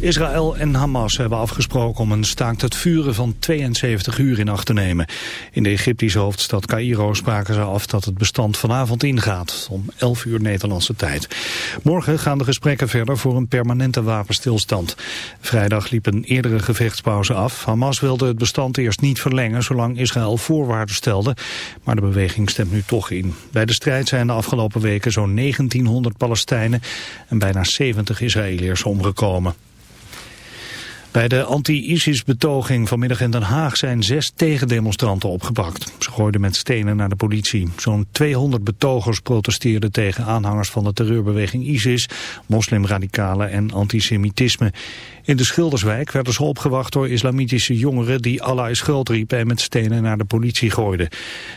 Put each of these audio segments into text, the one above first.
Israël en Hamas hebben afgesproken om een staakt het vuren van 72 uur in acht te nemen. In de Egyptische hoofdstad Cairo spraken ze af dat het bestand vanavond ingaat, om 11 uur Nederlandse tijd. Morgen gaan de gesprekken verder voor een permanente wapenstilstand. Vrijdag liep een eerdere gevechtspauze af. Hamas wilde het bestand eerst niet verlengen zolang Israël voorwaarden stelde, maar de beweging stemt nu toch in. Bij de strijd zijn de afgelopen weken zo'n 1900 Palestijnen en bijna 70 Israëliërs omgekomen. Bij de anti-ISIS-betoging vanmiddag in Den Haag zijn zes tegendemonstranten opgepakt. Ze gooiden met stenen naar de politie. Zo'n 200 betogers protesteerden tegen aanhangers van de terreurbeweging ISIS, moslimradicalen en antisemitisme. In de Schilderswijk werden ze opgewacht door islamitische jongeren die Allah is groot riepen en met stenen naar de politie gooiden.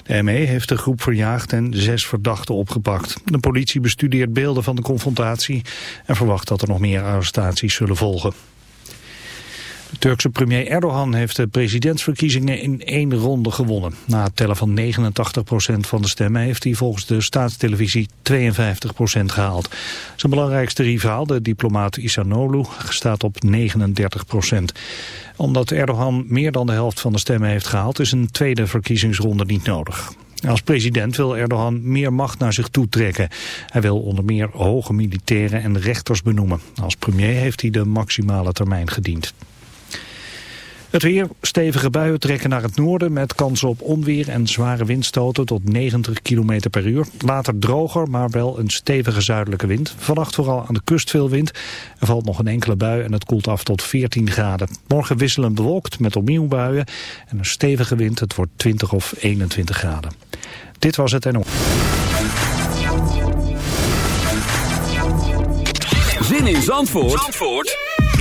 De ME heeft de groep verjaagd en zes verdachten opgepakt. De politie bestudeert beelden van de confrontatie en verwacht dat er nog meer arrestaties zullen volgen. Turkse premier Erdogan heeft de presidentsverkiezingen in één ronde gewonnen. Na het tellen van 89% van de stemmen heeft hij volgens de staatstelevisie 52% gehaald. Zijn belangrijkste rivaal, de diplomaat Isanolu, staat op 39%. Omdat Erdogan meer dan de helft van de stemmen heeft gehaald, is een tweede verkiezingsronde niet nodig. Als president wil Erdogan meer macht naar zich toe trekken. Hij wil onder meer hoge militairen en rechters benoemen. Als premier heeft hij de maximale termijn gediend. Het weer, stevige buien trekken naar het noorden met kans op onweer en zware windstoten tot 90 km per uur. Later droger, maar wel een stevige zuidelijke wind. Vannacht vooral aan de kust veel wind. Er valt nog een enkele bui en het koelt af tot 14 graden. Morgen wisselen bewolkt met opnieuw buien en een stevige wind. Het wordt 20 of 21 graden. Dit was het NO. Zin in Zandvoort, Zandvoort?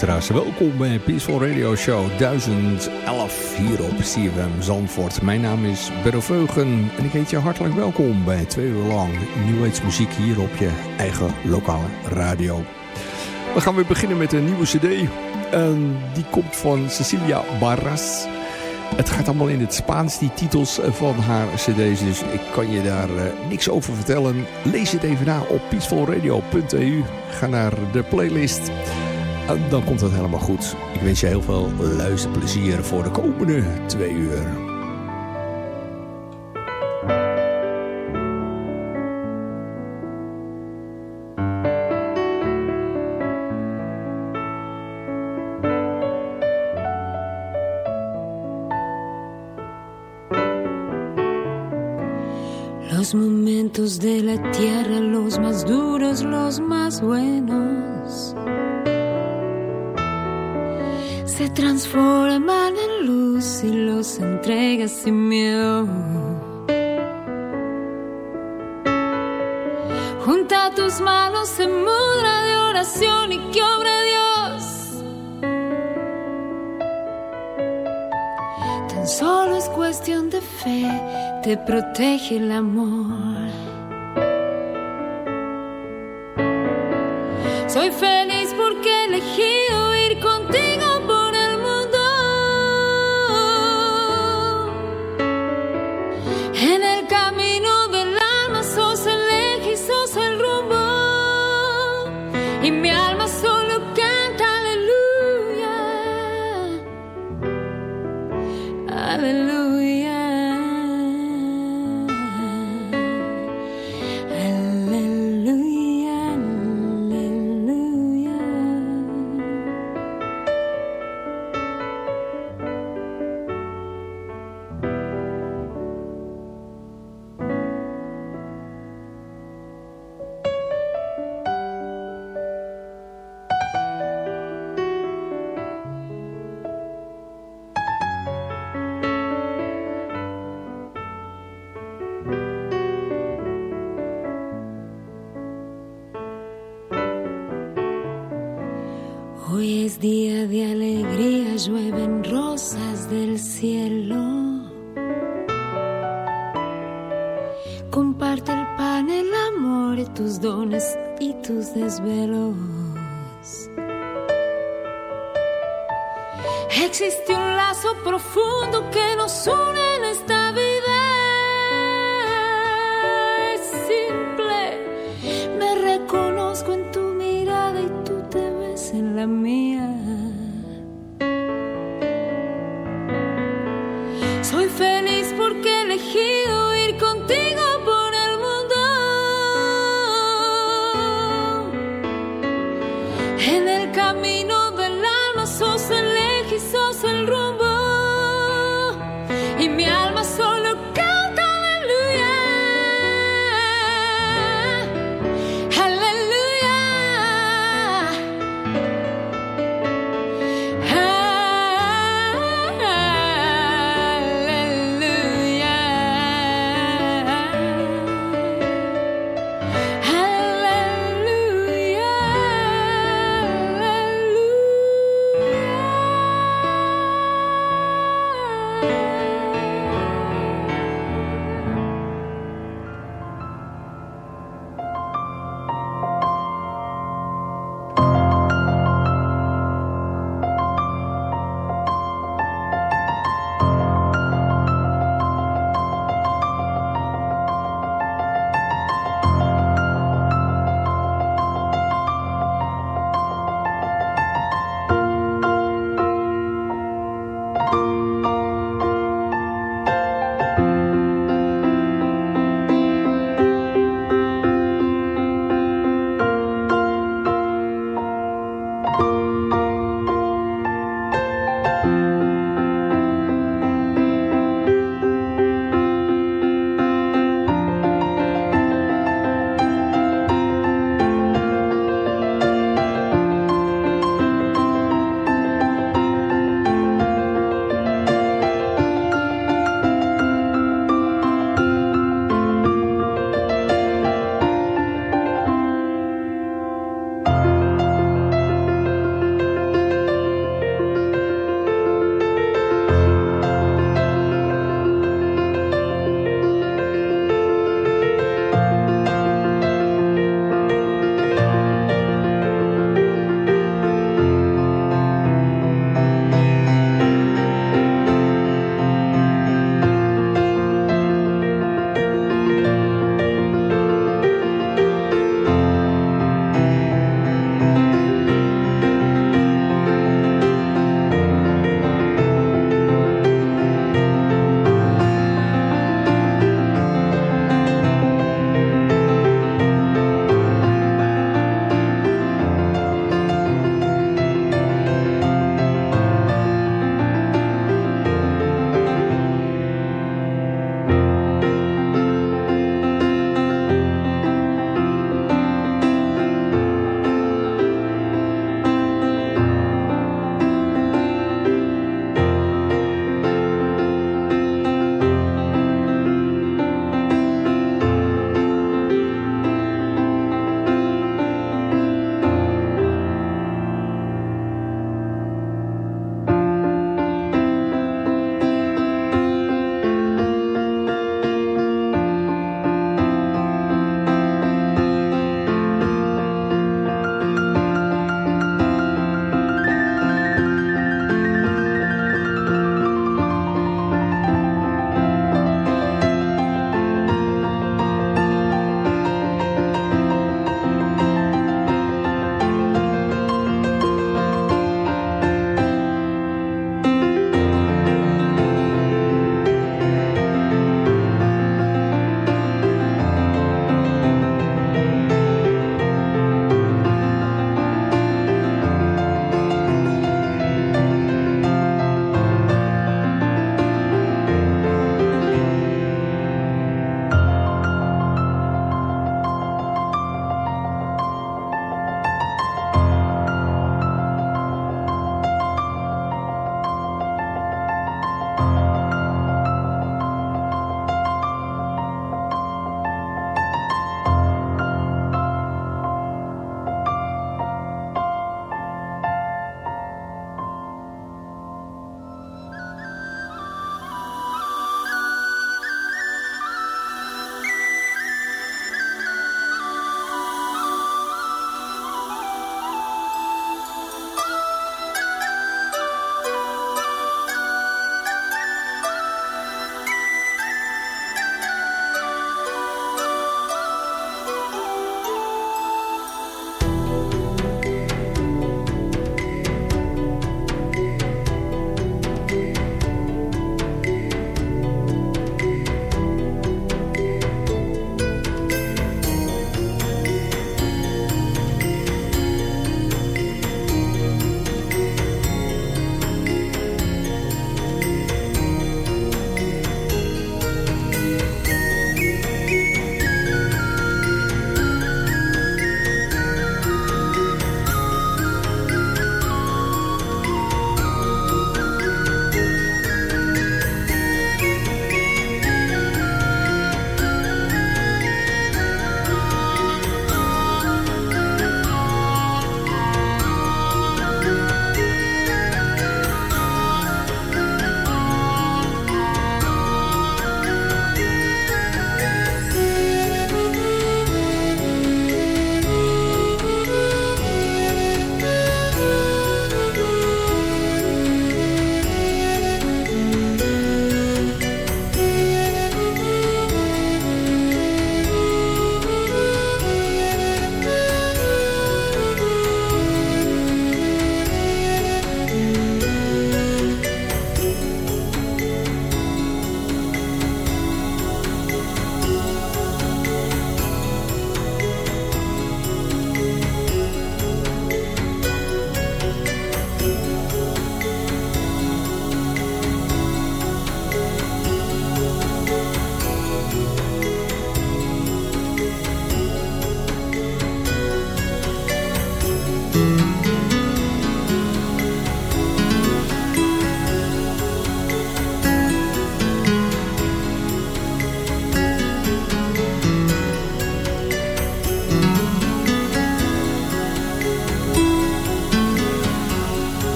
Welkom bij Peaceful Radio Show 1011 hier op CFM Zandvoort. Mijn naam is Berro Veugen en ik heet je hartelijk welkom bij twee uur lang New muziek hier op je eigen lokale radio. We gaan weer beginnen met een nieuwe cd. En die komt van Cecilia Barras. Het gaat allemaal in het Spaans, die titels van haar cd's. Dus ik kan je daar uh, niks over vertellen. Lees het even na op peacefulradio.eu. Ga naar de playlist. En dan komt het helemaal goed. Ik wens je heel veel luisterplezier voor de komende twee uur. Los momentos de la tierra, los más duros, los más buenos transforman en luz y los entregas sin miedo. Junta tus manos en mudra de oración y que obre Dios. Tan solo es cuestión de fe, te protege el amor. Soy feliz porque elegido